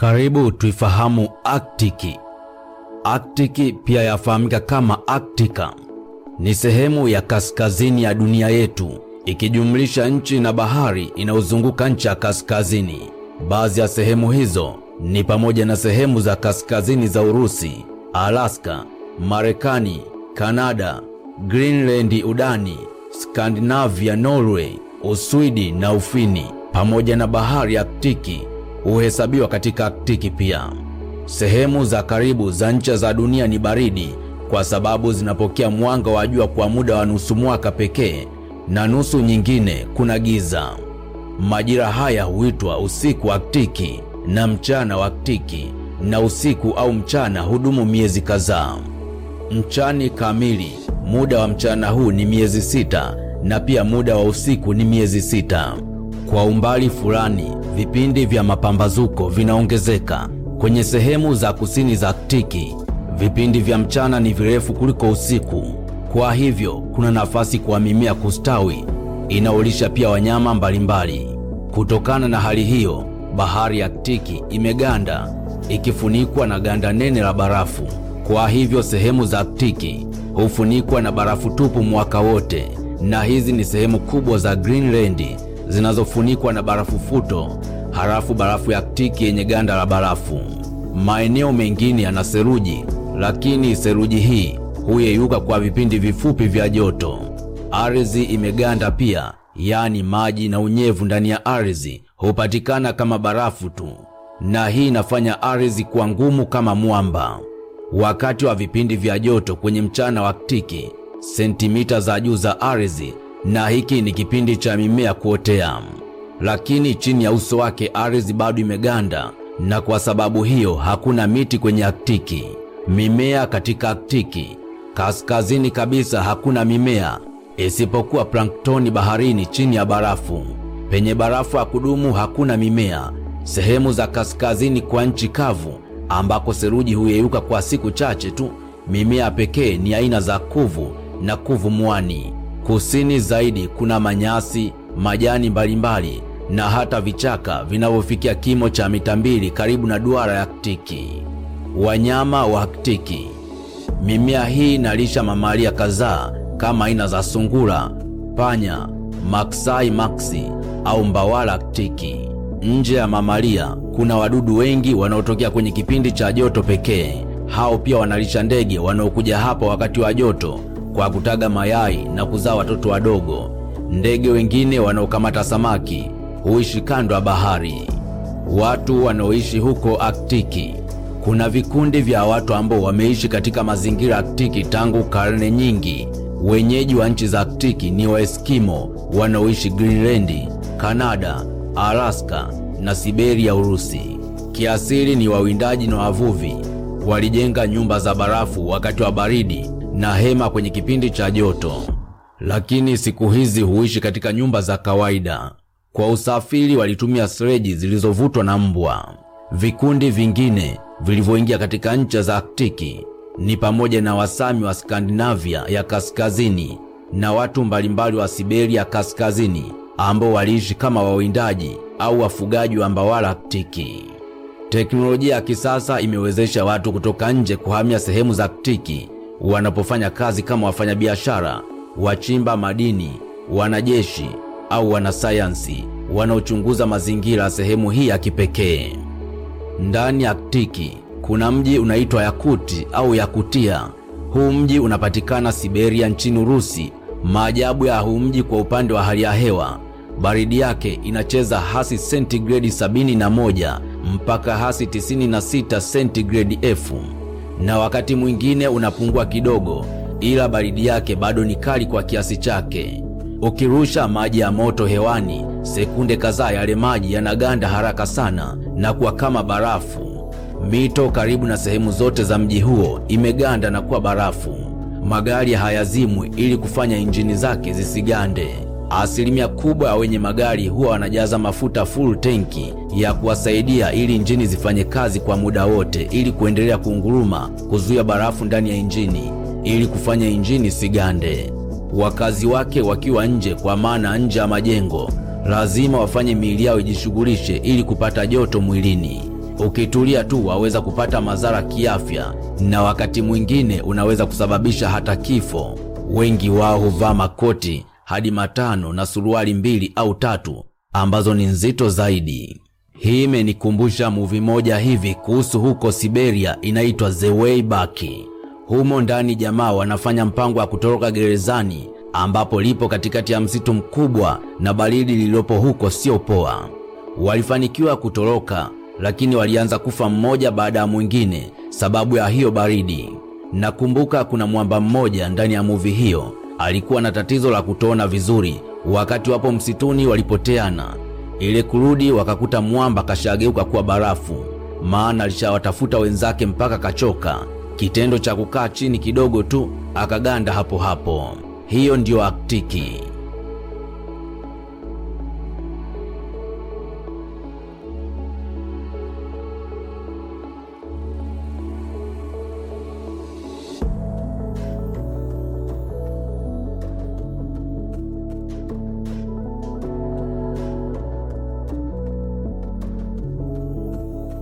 Karibu tuifahamu Aktiki. Aktiki pia yafahamika kama Aktika ni sehemu ya kaskazini ya dunia yetu ikijumlisha nchi na bahari inayozunguka nchi ya kaskazini. Baadhi ya sehemu hizo ni pamoja na sehemu za kaskazini za Urusi, Alaska, Marekani, Kanada, Greenland, Udani, Skandinavia, Norway, Uswidi na Ufini pamoja na bahari Aktiki huhesabiwa katika Aktiki pia. Sehemu za karibu za ncha za dunia ni baridi kwa sababu zinapokea mwanga wa jua kwa muda wa nusu mwaka pekee na nusu nyingine kuna giza. Majira haya huitwa usiku wa Aktiki na mchana wa Aktiki, na usiku au mchana hudumu miezi kadhaa. Mchani kamili, muda wa mchana huu ni miezi sita na pia muda wa usiku ni miezi sita. Kwa umbali fulani, vipindi vya mapambazuko vinaongezeka kwenye sehemu za kusini za Aktiki. Vipindi vya mchana ni virefu kuliko usiku, kwa hivyo kuna nafasi kwa mimea kustawi inaolisha pia wanyama mbalimbali. Kutokana na hali hiyo, bahari ya Aktiki imeganda ikifunikwa na ganda nene la barafu. Kwa hivyo sehemu za Aktiki hufunikwa na barafu tupu mwaka wote, na hizi ni sehemu kubwa za Greenland zinazofunikwa na barafu futo, halafu barafu ya Aktiki yenye ganda la barafu. Maeneo mengine yana seruji, lakini seruji hii huyeyuka kwa vipindi vifupi vya joto. Ardhi imeganda pia, yaani maji na unyevu ndani ya ardhi hupatikana kama barafu tu, na hii inafanya ardhi kuwa ngumu kama mwamba. Wakati wa vipindi vya joto kwenye mchana wa Aktiki, sentimita za juu za ardhi, na hiki ni kipindi cha mimea kuotea, lakini chini ya uso wake ardhi bado imeganda, na kwa sababu hiyo hakuna miti kwenye Aktiki. Mimea katika Aktiki kaskazini kabisa hakuna mimea isipokuwa planktoni baharini chini ya barafu. Penye barafu ya kudumu hakuna mimea. Sehemu za kaskazini kwa nchi kavu ambako seruji huyeyuka kwa siku chache tu, mimea pekee ni aina za kuvu na kuvu mwani. Kusini zaidi kuna manyasi, majani mbalimbali na hata vichaka vinavyofikia kimo cha mita mbili karibu na duara ya Aktiki. Wanyama wa Aktiki. Mimea hii inalisha mamalia kadhaa kama aina za sungura, panya, maksai maksi au mbawala Aktiki. Nje ya mamalia kuna wadudu wengi wanaotokea kwenye kipindi cha joto pekee. Hao pia wanalisha ndege wanaokuja hapa wakati wa joto kwa kutaga mayai na kuzaa watoto wadogo. Ndege wengine wanaokamata samaki huishi kando ya bahari. Watu wanaoishi huko Aktiki. Kuna vikundi vya watu ambao wameishi katika mazingira Aktiki tangu karne nyingi. Wenyeji wa nchi za Aktiki ni Waeskimo wanaoishi Greenland, Kanada, Alaska na Siberia, Urusi. Kiasili ni wawindaji na wavuvi. Walijenga nyumba za barafu wakati wa baridi na hema kwenye kipindi cha joto, lakini siku hizi huishi katika nyumba za kawaida. Kwa usafiri walitumia sleji zilizovutwa na mbwa. Vikundi vingine vilivyoingia katika ncha za Aktiki ni pamoja na Wasami wa Skandinavia ya kaskazini na watu mbalimbali wa Siberia kaskazini ambao waliishi kama wawindaji au wafugaji wa mbawala Aktiki. Teknolojia ya kisasa imewezesha watu kutoka nje kuhamia sehemu za Aktiki wanapofanya kazi kama wafanyabiashara, wachimba madini, wanajeshi au wanasayansi wanaochunguza mazingira sehemu hii ya kipekee. Ndani ya Aktiki kuna mji unaitwa Yakuti au Yakutia. Huu mji unapatikana Siberia nchini Urusi. Maajabu ya huu mji kwa upande wa hali ya hewa, baridi yake inacheza hasi sentigredi 71 mpaka hasi 96 sentigredi F, na wakati mwingine unapungua kidogo, ila baridi yake bado ni kali kwa kiasi chake. Ukirusha maji ya moto hewani, sekunde kadhaa yale maji yanaganda haraka sana na kuwa kama barafu. Mito karibu na sehemu zote za mji huo imeganda na kuwa barafu. Magari hayazimwi ili kufanya injini zake zisigande. Asilimia kubwa ya wenye magari huwa wanajaza mafuta full tenki ya kuwasaidia ili injini zifanye kazi kwa muda wote, ili kuendelea kunguruma, kuzuia barafu ndani ya injini ili kufanya injini sigande. Wakazi wake wakiwa nje, kwa maana nje ya majengo, lazima wafanye miili yao ijishughulishe ili kupata joto mwilini. ukitulia tu waweza kupata madhara kiafya, na wakati mwingine unaweza kusababisha hata kifo. Wengi wao huvaa makoti hadi matano na suruali mbili au tatu ambazo ni nzito zaidi. Hii imenikumbusha muvi moja hivi kuhusu huko Siberia inaitwa The Way Back. Humo ndani jamaa wanafanya mpango wa kutoroka gerezani ambapo lipo katikati ya msitu mkubwa na baridi lililopo huko sio poa. Walifanikiwa kutoroka, lakini walianza kufa mmoja baada ya mwingine sababu ya hiyo baridi. Nakumbuka kuna mwamba mmoja ndani ya muvi hiyo alikuwa na tatizo la kutoona vizuri. Wakati wapo msituni walipoteana, ile kurudi wakakuta mwamba kashageuka kuwa barafu, maana alishawatafuta wenzake mpaka kachoka. Kitendo cha kukaa chini kidogo tu akaganda hapo hapo. Hiyo ndiyo Aktiki.